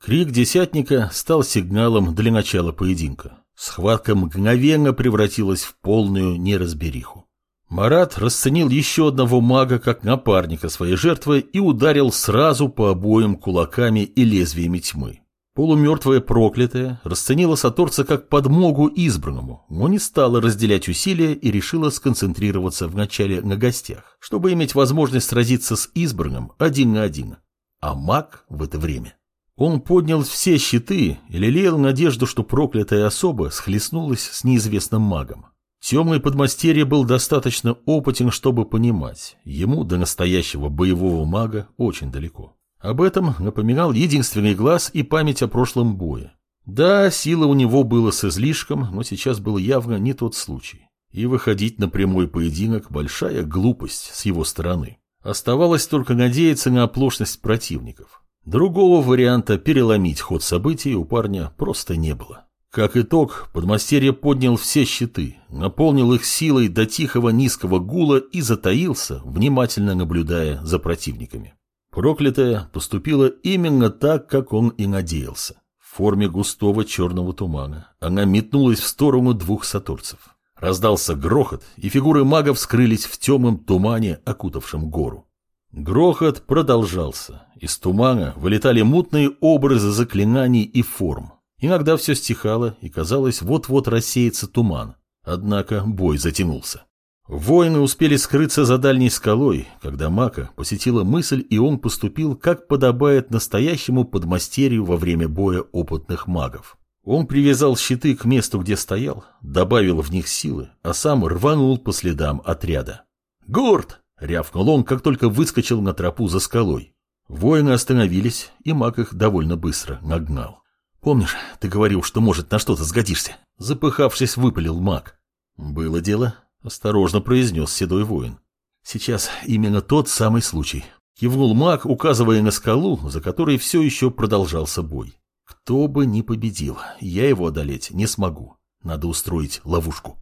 Крик десятника стал сигналом для начала поединка. Схватка мгновенно превратилась в полную неразбериху. Марат расценил еще одного мага как напарника своей жертвы и ударил сразу по обоим кулаками и лезвиями тьмы. Полумертвая проклятая расценила Саторца как подмогу избранному, но не стала разделять усилия и решила сконцентрироваться вначале на гостях, чтобы иметь возможность сразиться с избранным один на один. А маг в это время. Он поднял все щиты и лелеял надежду, что проклятая особа схлестнулась с неизвестным магом. Темный подмастерье был достаточно опытен, чтобы понимать, ему до настоящего боевого мага очень далеко. Об этом напоминал единственный глаз и память о прошлом бое. Да, сила у него была с излишком, но сейчас был явно не тот случай. И выходить на прямой поединок – большая глупость с его стороны. Оставалось только надеяться на оплошность противников. Другого варианта переломить ход событий у парня просто не было. Как итог, подмастерье поднял все щиты, наполнил их силой до тихого низкого гула и затаился, внимательно наблюдая за противниками. Проклятая поступила именно так, как он и надеялся. В форме густого черного тумана она метнулась в сторону двух сатурцев. Раздался грохот, и фигуры магов скрылись в темном тумане, окутавшем гору. Грохот продолжался. Из тумана вылетали мутные образы заклинаний и форм. Иногда все стихало, и казалось, вот-вот рассеется туман. Однако бой затянулся. Воины успели скрыться за дальней скалой, когда Мака посетила мысль, и он поступил, как подобает настоящему подмастерью во время боя опытных магов. Он привязал щиты к месту, где стоял, добавил в них силы, а сам рванул по следам отряда. «Гурт!» — рявкнул он, как только выскочил на тропу за скалой. Воины остановились, и маг их довольно быстро нагнал. «Помнишь, ты говорил, что, может, на что-то сгодишься?» Запыхавшись, выпалил маг. «Было дело», — осторожно произнес седой воин. «Сейчас именно тот самый случай». Кивнул маг, указывая на скалу, за которой все еще продолжался бой. «Кто бы ни победил, я его одолеть не смогу. Надо устроить ловушку».